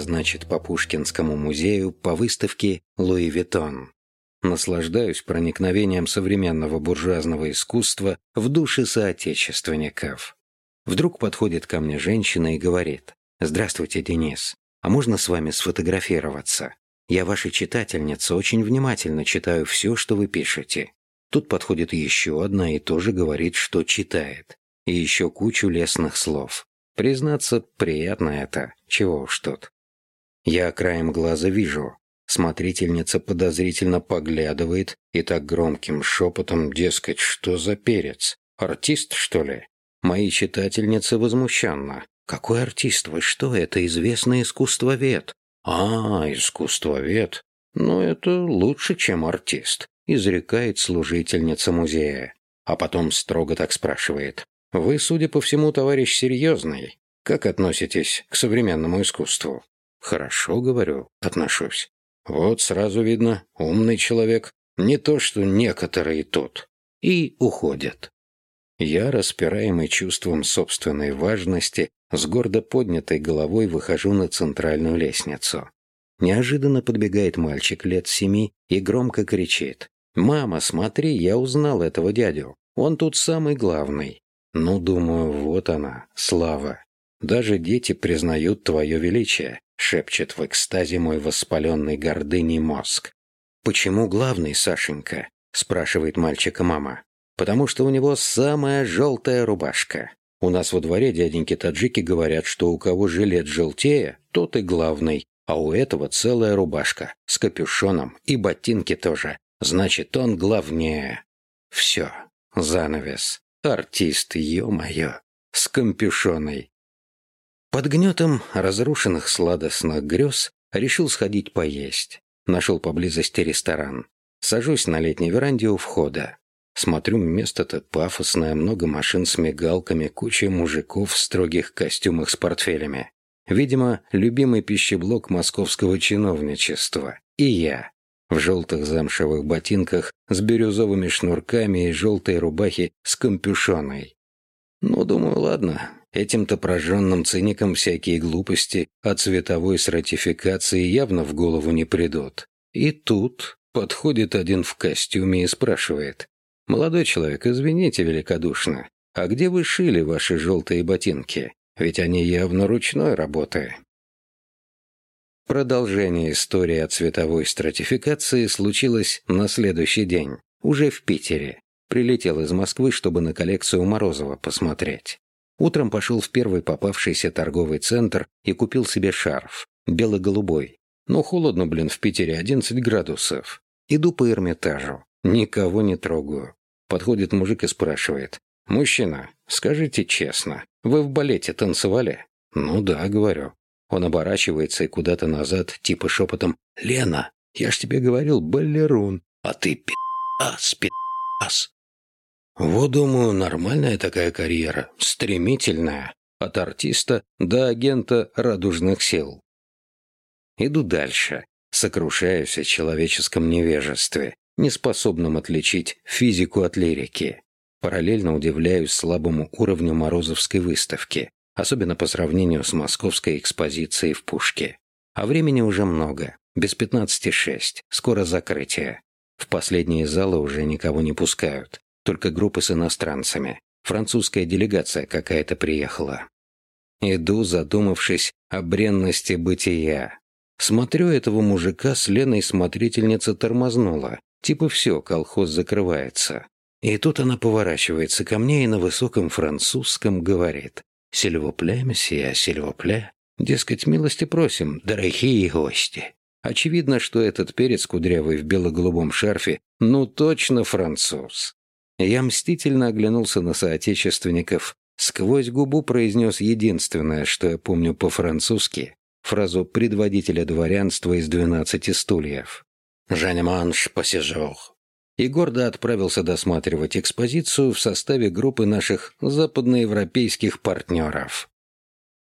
значит, по Пушкинскому музею по выставке «Луи Виттон». Наслаждаюсь проникновением современного буржуазного искусства в души соотечественников. Вдруг подходит ко мне женщина и говорит, «Здравствуйте, Денис, а можно с вами сфотографироваться? Я ваша читательница, очень внимательно читаю все, что вы пишете». Тут подходит еще одна и тоже говорит, что читает. И еще кучу лестных слов. Признаться, приятно это, чего уж тут. Я краем глаза вижу. Смотрительница подозрительно поглядывает и так громким шепотом, дескать, что за перец? Артист, что ли? Мои читательницы возмущенно. Какой артист? Вы что, это известный искусствовед? А, искусствовед. Ну, это лучше, чем артист, изрекает служительница музея. А потом строго так спрашивает. Вы, судя по всему, товарищ серьезный. Как относитесь к современному искусству? Хорошо, говорю, отношусь. Вот сразу видно, умный человек. Не то, что некоторые тут. И уходят. Я, распираемый чувством собственной важности, с гордо поднятой головой выхожу на центральную лестницу. Неожиданно подбегает мальчик лет семи и громко кричит. «Мама, смотри, я узнал этого дядю. Он тут самый главный». Ну, думаю, вот она, слава. Даже дети признают твое величие, шепчет в экстазе мой воспаленный гордыней мозг. «Почему главный, Сашенька?» – спрашивает мальчика мама потому что у него самая желтая рубашка. У нас во дворе дяденьки-таджики говорят, что у кого жилет желтее, тот и главный, а у этого целая рубашка с капюшоном и ботинки тоже. Значит, он главнее. Все, занавес. Артист, ё-моё, с капюшоной. Под гнетом разрушенных сладостных грез решил сходить поесть. Нашел поблизости ресторан. Сажусь на летней веранде у входа. Смотрю, место-то пафосное, много машин с мигалками, куча мужиков в строгих костюмах с портфелями. Видимо, любимый пищеблок московского чиновничества. И я. В желтых замшевых ботинках с бирюзовыми шнурками и желтой рубахе с кампюшоной. Ну, думаю, ладно, этим-то прожженным циникам всякие глупости от цветовой сратификации явно в голову не придут. И тут подходит один в костюме и спрашивает, «Молодой человек, извините великодушно, а где вы шили ваши желтые ботинки? Ведь они явно ручной работы». Продолжение истории о цветовой стратификации случилось на следующий день, уже в Питере. Прилетел из Москвы, чтобы на коллекцию Морозова посмотреть. Утром пошел в первый попавшийся торговый центр и купил себе шарф, бело-голубой. Но холодно, блин, в Питере 11 градусов. Иду по Эрмитажу, никого не трогаю. Подходит мужик и спрашивает. «Мужчина, скажите честно, вы в балете танцевали?» «Ну да», — говорю. Он оборачивается и куда-то назад, типа шепотом. «Лена, я ж тебе говорил, балерун, а ты пи***ас, пи***ас». Вот, думаю, нормальная такая карьера, стремительная, от артиста до агента радужных сил. Иду дальше, сокрушаюсь о человеческом невежестве неспособным отличить физику от лирики. Параллельно удивляюсь слабому уровню Морозовской выставки, особенно по сравнению с московской экспозицией в Пушке. А времени уже много, без 15.6, скоро закрытие. В последние залы уже никого не пускают, только группы с иностранцами. Французская делегация какая-то приехала. Иду, задумавшись о бренности бытия. Смотрю этого мужика с Леной смотрительница тормознула, Типа все, колхоз закрывается. И тут она поворачивается ко мне и на высоком французском говорит. «Сильвопле, месье, сильвопле». Дескать, милости просим, дорогие гости. Очевидно, что этот перец кудрявый в бело-голубом шарфе ну точно француз. Я мстительно оглянулся на соотечественников, сквозь губу произнес единственное, что я помню по-французски, фразу предводителя дворянства из «Двенадцати стульев». Жанеманш посижох. И гордо отправился досматривать экспозицию в составе группы наших западноевропейских партнеров.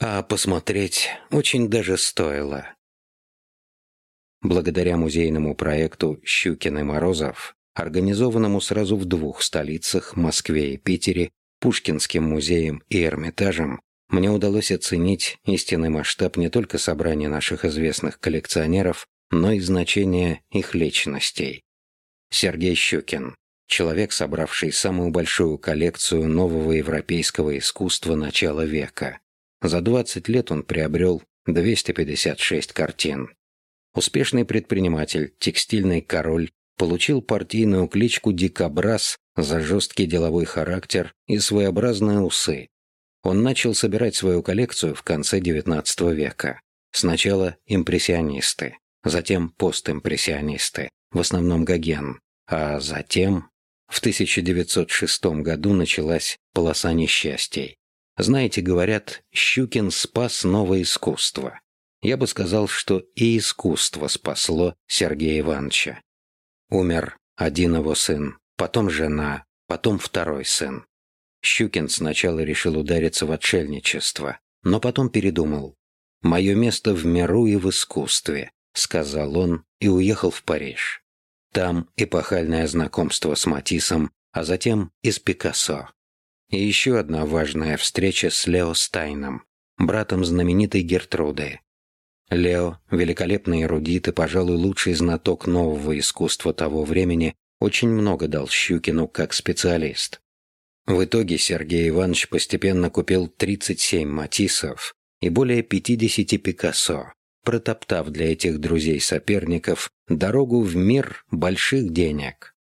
А посмотреть очень даже стоило. Благодаря музейному проекту «Щукин и Морозов», организованному сразу в двух столицах, Москве и Питере, Пушкинским музеем и Эрмитажем, мне удалось оценить истинный масштаб не только собрания наших известных коллекционеров, но и значение их личностей. Сергей Щукин, человек, собравший самую большую коллекцию нового европейского искусства начала века. За 20 лет он приобрел 256 картин. Успешный предприниматель, текстильный король, получил партийную кличку «Дикобраз» за жесткий деловой характер и своеобразные усы. Он начал собирать свою коллекцию в конце XIX века. Сначала импрессионисты, затем постимпрессионисты, в основном Гоген, а затем в 1906 году началась полоса несчастий. Знаете, говорят, Щукин спас новое искусство. Я бы сказал, что и искусство спасло Сергея Ивановича. Умер один его сын, потом жена, потом второй сын. Щукин сначала решил удариться в отшельничество, но потом передумал. «Мое место в миру и в искусстве», — сказал он и уехал в Париж. Там эпохальное знакомство с Матиссом, а затем и с Пикассо. И еще одна важная встреча с Лео Стайном, братом знаменитой Гертруды. Лео, великолепный эрудит и, пожалуй, лучший знаток нового искусства того времени, очень много дал Щукину как специалист. В итоге Сергей Иванович постепенно купил 37 Матиссов и более 50 Пикассо, протоптав для этих друзей-соперников дорогу в мир больших денег.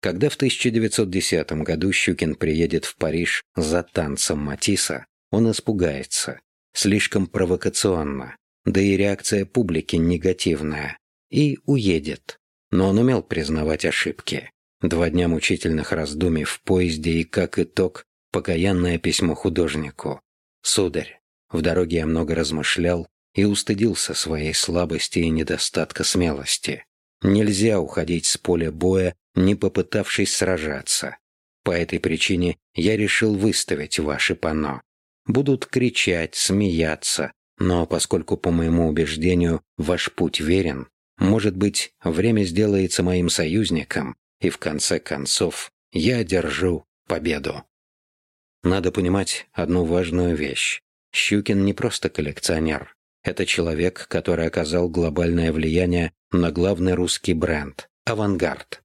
Когда в 1910 году Щукин приедет в Париж за танцем Матисса, он испугается. Слишком провокационно, да и реакция публики негативная. И уедет. Но он умел признавать ошибки. Два дня мучительных раздумий в поезде и, как итог, покаянное письмо художнику. «Сударь, в дороге я много размышлял и устыдился своей слабости и недостатка смелости. Нельзя уходить с поля боя, не попытавшись сражаться. По этой причине я решил выставить ваши панно. Будут кричать, смеяться, но поскольку, по моему убеждению, ваш путь верен, может быть, время сделается моим союзником, и в конце концов я одержу победу. Надо понимать одну важную вещь. Щукин не просто коллекционер. Это человек, который оказал глобальное влияние на главный русский бренд – «Авангард».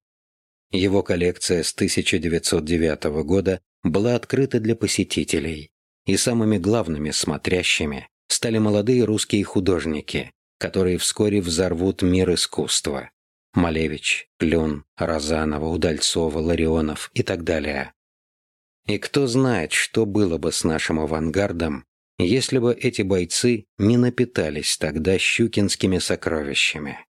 Его коллекция с 1909 года была открыта для посетителей, и самыми главными смотрящими стали молодые русские художники, которые вскоре взорвут мир искусства. Малевич, Клюн, Розанова, Удальцова, Ларионов и так далее. И кто знает, что было бы с нашим авангардом, если бы эти бойцы не напитались тогда щукинскими сокровищами.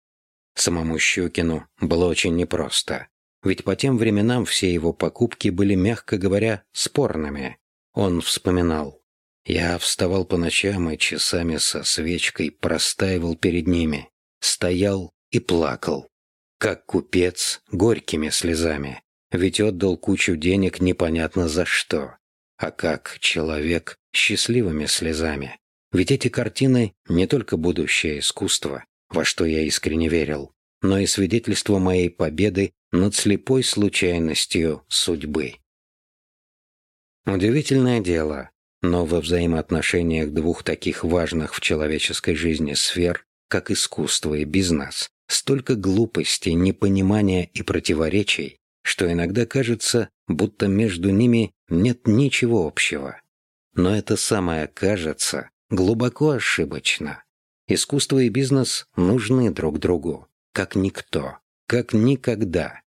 Самому Щукину было очень непросто, ведь по тем временам все его покупки были, мягко говоря, спорными. Он вспоминал. Я вставал по ночам и часами со свечкой простаивал перед ними, стоял и плакал как купец горькими слезами, ведь отдал кучу денег непонятно за что, а как человек счастливыми слезами. Ведь эти картины не только будущее искусство, во что я искренне верил, но и свидетельство моей победы над слепой случайностью судьбы. Удивительное дело, но во взаимоотношениях двух таких важных в человеческой жизни сфер, как искусство и бизнес, Столько глупости, непонимания и противоречий, что иногда кажется, будто между ними нет ничего общего. Но это самое «кажется» глубоко ошибочно. Искусство и бизнес нужны друг другу, как никто, как никогда.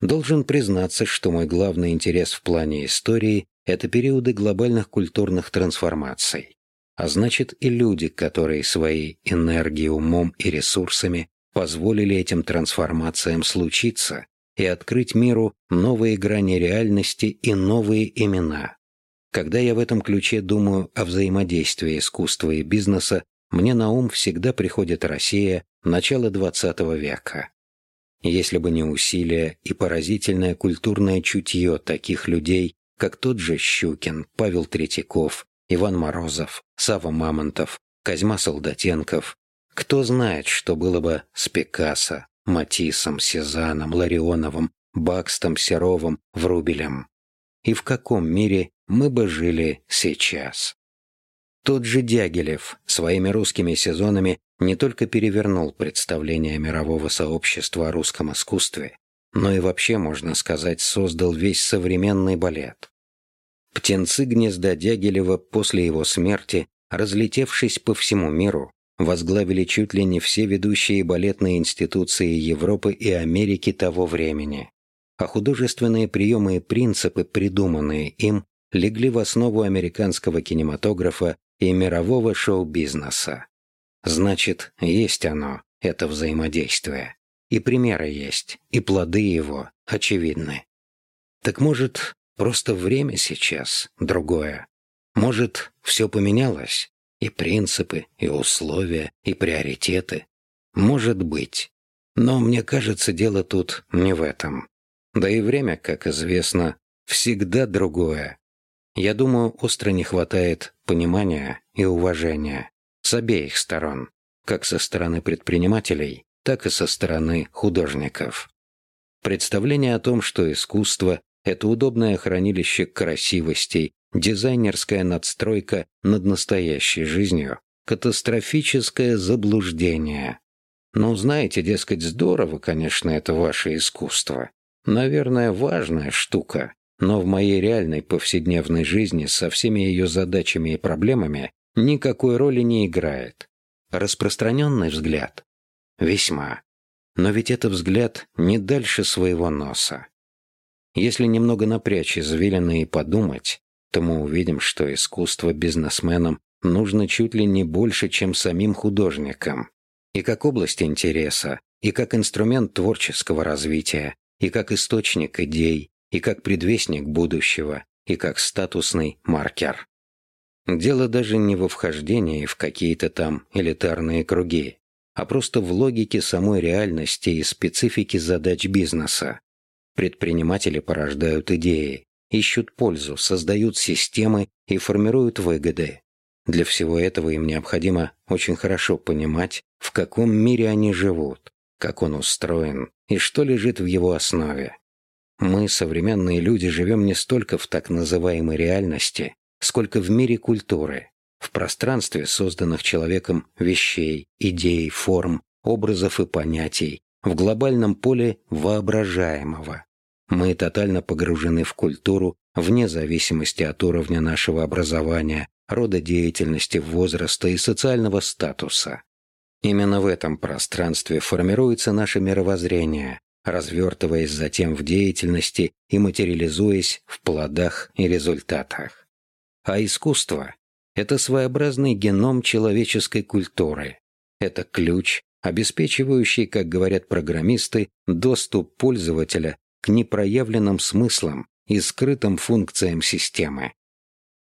Должен признаться, что мой главный интерес в плане истории – это периоды глобальных культурных трансформаций. А значит и люди, которые своей энергией, умом и ресурсами позволили этим трансформациям случиться и открыть миру новые грани реальности и новые имена. Когда я в этом ключе думаю о взаимодействии искусства и бизнеса, мне на ум всегда приходит Россия начала XX века. Если бы не усилия и поразительное культурное чутье таких людей, как тот же Щукин, Павел Третьяков, Иван Морозов, Сава Мамонтов, Козьма Солдатенков, кто знает, что было бы с Пикассо, Матиссом, Сезаном, Ларионовым, Бакстом, Серовым, Врубелем? И в каком мире мы бы жили сейчас? Тот же Дягилев своими русскими сезонами не только перевернул представление мирового сообщества о русском искусстве, но и вообще, можно сказать, создал весь современный балет. Птенцы гнезда Дягилева после его смерти, разлетевшись по всему миру, возглавили чуть ли не все ведущие балетные институции Европы и Америки того времени. А художественные приемы и принципы, придуманные им, легли в основу американского кинематографа и мирового шоу-бизнеса. Значит, есть оно, это взаимодействие. И примеры есть, и плоды его очевидны. Так может, просто время сейчас другое? Может, все поменялось? И принципы, и условия, и приоритеты. Может быть. Но мне кажется, дело тут не в этом. Да и время, как известно, всегда другое. Я думаю, остро не хватает понимания и уважения с обеих сторон, как со стороны предпринимателей, так и со стороны художников. Представление о том, что искусство – это удобное хранилище красивостей дизайнерская надстройка над настоящей жизнью, катастрофическое заблуждение. Ну, знаете, дескать, здорово, конечно, это ваше искусство. Наверное, важная штука, но в моей реальной повседневной жизни со всеми ее задачами и проблемами никакой роли не играет. Распространенный взгляд? Весьма. Но ведь это взгляд не дальше своего носа. Если немного напрячь извилины и подумать, то мы увидим, что искусство бизнесменам нужно чуть ли не больше, чем самим художникам. И как область интереса, и как инструмент творческого развития, и как источник идей, и как предвестник будущего, и как статусный маркер. Дело даже не во вхождении в какие-то там элитарные круги, а просто в логике самой реальности и специфики задач бизнеса. Предприниматели порождают идеи, ищут пользу, создают системы и формируют выгоды. Для всего этого им необходимо очень хорошо понимать, в каком мире они живут, как он устроен и что лежит в его основе. Мы, современные люди, живем не столько в так называемой реальности, сколько в мире культуры, в пространстве созданных человеком вещей, идей, форм, образов и понятий, в глобальном поле воображаемого. Мы тотально погружены в культуру вне зависимости от уровня нашего образования, рода деятельности, возраста и социального статуса. Именно в этом пространстве формируется наше мировоззрение, развертываясь затем в деятельности и материализуясь в плодах и результатах. А искусство – это своеобразный геном человеческой культуры. Это ключ, обеспечивающий, как говорят программисты, доступ пользователя к непроявленным смыслам и скрытым функциям системы.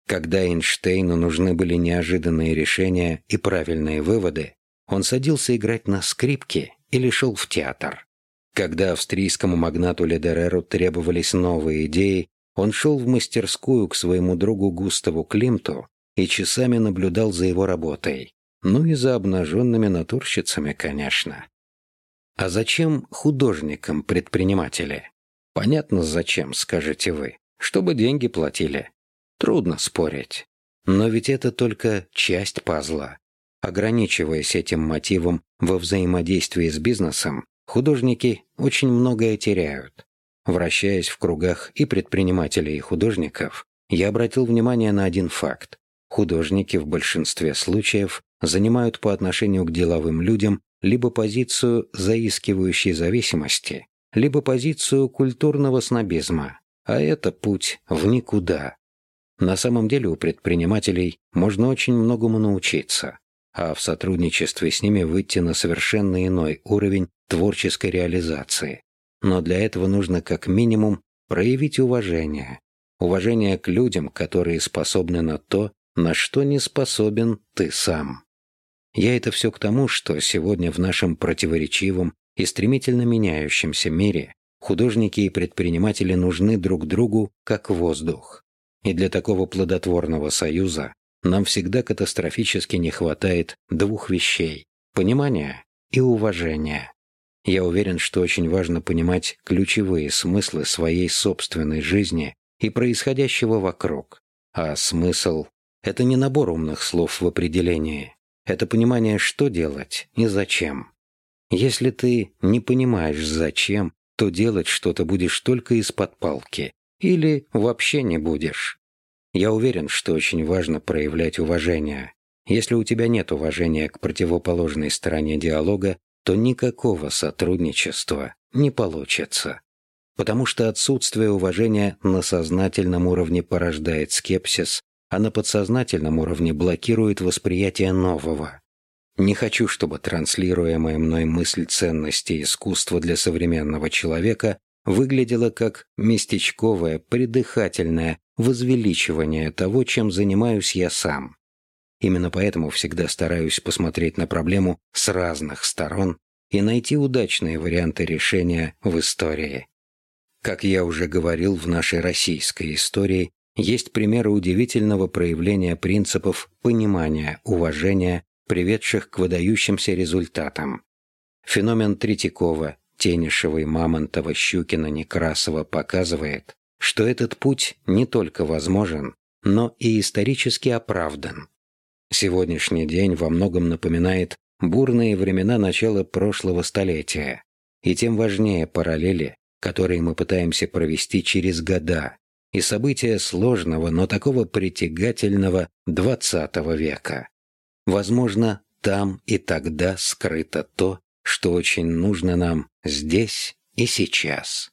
Когда Эйнштейну нужны были неожиданные решения и правильные выводы, он садился играть на скрипке или шел в театр. Когда австрийскому магнату Ледереру требовались новые идеи, он шел в мастерскую к своему другу Густаву Климту и часами наблюдал за его работой. Ну и за обнаженными натурщицами, конечно. А зачем художникам предприниматели? Понятно зачем, скажете вы. Чтобы деньги платили. Трудно спорить. Но ведь это только часть пазла. Ограничиваясь этим мотивом во взаимодействии с бизнесом, художники очень многое теряют. Вращаясь в кругах и предпринимателей, и художников, я обратил внимание на один факт. Художники в большинстве случаев занимают по отношению к деловым людям либо позицию заискивающей зависимости, либо позицию культурного снобизма, а это путь в никуда. На самом деле у предпринимателей можно очень многому научиться, а в сотрудничестве с ними выйти на совершенно иной уровень творческой реализации. Но для этого нужно как минимум проявить уважение. Уважение к людям, которые способны на то, на что не способен ты сам. Я это все к тому, что сегодня в нашем противоречивом и стремительно меняющемся мире художники и предприниматели нужны друг другу как воздух. И для такого плодотворного союза нам всегда катастрофически не хватает двух вещей – понимания и уважения. Я уверен, что очень важно понимать ключевые смыслы своей собственной жизни и происходящего вокруг, а смысл Это не набор умных слов в определении. Это понимание, что делать и зачем. Если ты не понимаешь, зачем, то делать что-то будешь только из-под палки. Или вообще не будешь. Я уверен, что очень важно проявлять уважение. Если у тебя нет уважения к противоположной стороне диалога, то никакого сотрудничества не получится. Потому что отсутствие уважения на сознательном уровне порождает скепсис, а на подсознательном уровне блокирует восприятие нового. Не хочу, чтобы транслируемая мной мысль ценности искусства для современного человека выглядела как местечковое, придыхательное возвеличивание того, чем занимаюсь я сам. Именно поэтому всегда стараюсь посмотреть на проблему с разных сторон и найти удачные варианты решения в истории. Как я уже говорил, в нашей российской истории есть примеры удивительного проявления принципов понимания, уважения, приведших к выдающимся результатам. Феномен Третьякова, Тенишева, Мамонтова, Щукина, Некрасова показывает, что этот путь не только возможен, но и исторически оправдан. Сегодняшний день во многом напоминает бурные времена начала прошлого столетия, и тем важнее параллели, которые мы пытаемся провести через года, и события сложного, но такого притягательного XX века. Возможно, там и тогда скрыто то, что очень нужно нам здесь и сейчас.